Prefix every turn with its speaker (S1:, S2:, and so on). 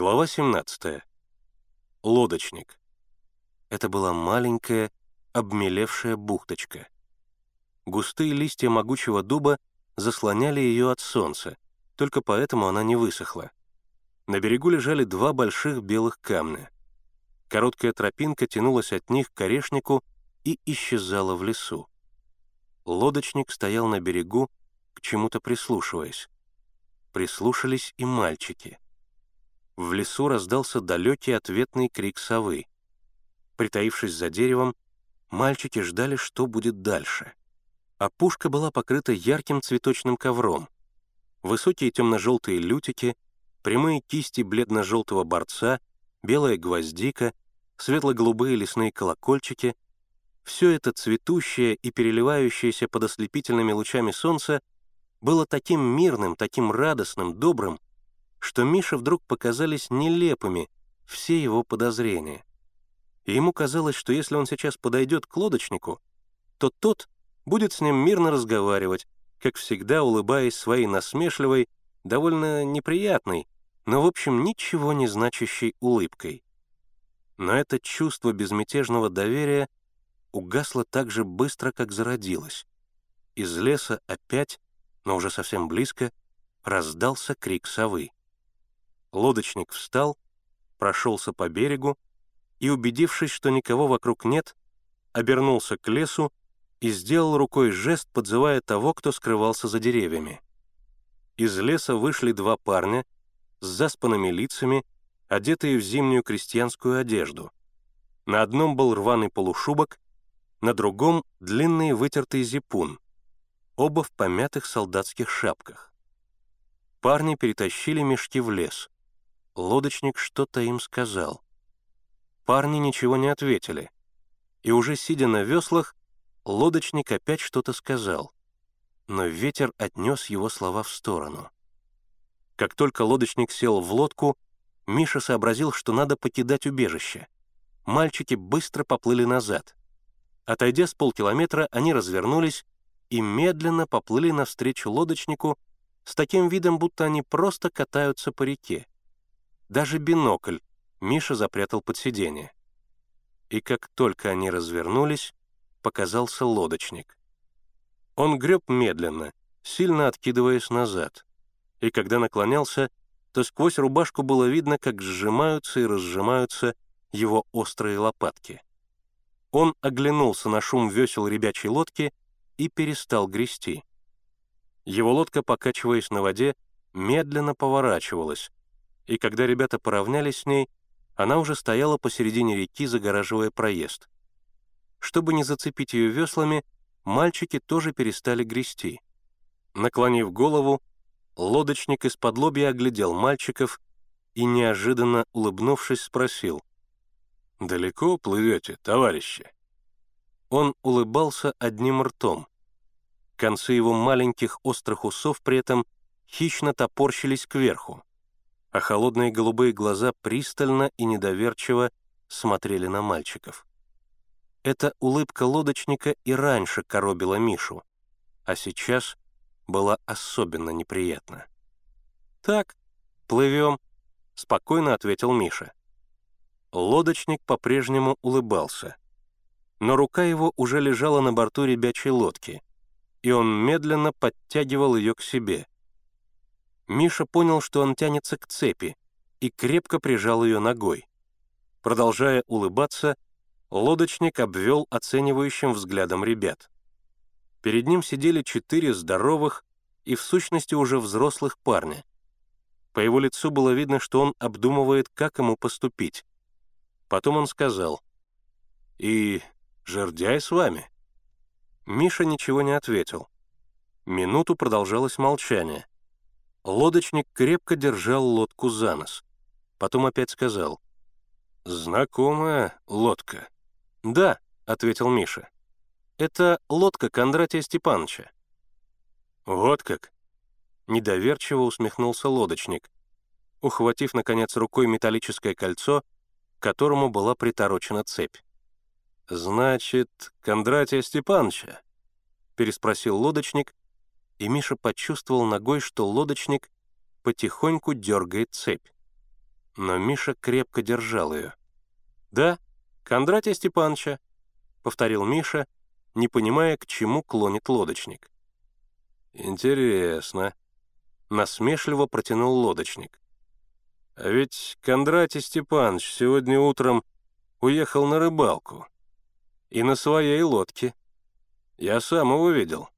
S1: Глава 17. Лодочник. Это была маленькая, обмелевшая бухточка. Густые листья могучего дуба заслоняли ее от солнца, только поэтому она не высохла. На берегу лежали два больших белых камня. Короткая тропинка тянулась от них к орешнику и исчезала в лесу. Лодочник стоял на берегу, к чему-то прислушиваясь. Прислушались и мальчики. В лесу раздался далекий ответный крик совы. Притаившись за деревом, мальчики ждали, что будет дальше. Опушка была покрыта ярким цветочным ковром. Высокие темно-желтые лютики, прямые кисти бледно-желтого борца, белая гвоздика, светло-голубые лесные колокольчики — все это цветущее и переливающееся под ослепительными лучами солнца было таким мирным, таким радостным, добрым, что Мише вдруг показались нелепыми все его подозрения. И ему казалось, что если он сейчас подойдет к лодочнику, то тот будет с ним мирно разговаривать, как всегда улыбаясь своей насмешливой, довольно неприятной, но, в общем, ничего не значащей улыбкой. Но это чувство безмятежного доверия угасло так же быстро, как зародилось. Из леса опять, но уже совсем близко, раздался крик совы. Лодочник встал, прошелся по берегу и, убедившись, что никого вокруг нет, обернулся к лесу и сделал рукой жест, подзывая того, кто скрывался за деревьями. Из леса вышли два парня с заспанными лицами, одетые в зимнюю крестьянскую одежду. На одном был рваный полушубок, на другом — длинный вытертый зипун, оба в помятых солдатских шапках. Парни перетащили мешки в лес. Лодочник что-то им сказал. Парни ничего не ответили. И уже сидя на веслах, лодочник опять что-то сказал. Но ветер отнес его слова в сторону. Как только лодочник сел в лодку, Миша сообразил, что надо покидать убежище. Мальчики быстро поплыли назад. Отойдя с полкилометра, они развернулись и медленно поплыли навстречу лодочнику с таким видом, будто они просто катаются по реке. Даже бинокль Миша запрятал под сиденье. И как только они развернулись, показался лодочник. Он греб медленно, сильно откидываясь назад. И когда наклонялся, то сквозь рубашку было видно, как сжимаются и разжимаются его острые лопатки. Он оглянулся на шум весел ребячей лодки и перестал грести. Его лодка, покачиваясь на воде, медленно поворачивалась, и когда ребята поравнялись с ней, она уже стояла посередине реки, загораживая проезд. Чтобы не зацепить ее веслами, мальчики тоже перестали грести. Наклонив голову, лодочник из-под лобья оглядел мальчиков и, неожиданно улыбнувшись, спросил, «Далеко плывете, товарищи?» Он улыбался одним ртом. Концы его маленьких острых усов при этом хищно топорщились кверху, а холодные голубые глаза пристально и недоверчиво смотрели на мальчиков. Эта улыбка лодочника и раньше коробила Мишу, а сейчас была особенно неприятна. «Так, плывем», — спокойно ответил Миша. Лодочник по-прежнему улыбался. Но рука его уже лежала на борту ребячей лодки, и он медленно подтягивал ее к себе. Миша понял, что он тянется к цепи, и крепко прижал ее ногой. Продолжая улыбаться, лодочник обвел оценивающим взглядом ребят. Перед ним сидели четыре здоровых и в сущности уже взрослых парня. По его лицу было видно, что он обдумывает, как ему поступить. Потом он сказал, «И жердяй с вами?» Миша ничего не ответил. Минуту продолжалось молчание. Лодочник крепко держал лодку за нос. Потом опять сказал, «Знакомая лодка». «Да», — ответил Миша. «Это лодка Кондратия Степановича». «Вот как?» Недоверчиво усмехнулся лодочник. Ухватив, наконец, рукой металлическое кольцо, к которому была приторочена цепь. «Значит, Кондратия Степановича?» — переспросил лодочник, и Миша почувствовал ногой, что лодочник потихоньку дергает цепь. Но Миша крепко держал ее. «Да, Кондратия Степановича», — повторил Миша, не понимая, к чему клонит лодочник. «Интересно», — насмешливо протянул лодочник. «А ведь Кондратий Степанович сегодня утром уехал на рыбалку. И на своей лодке. Я сам его видел.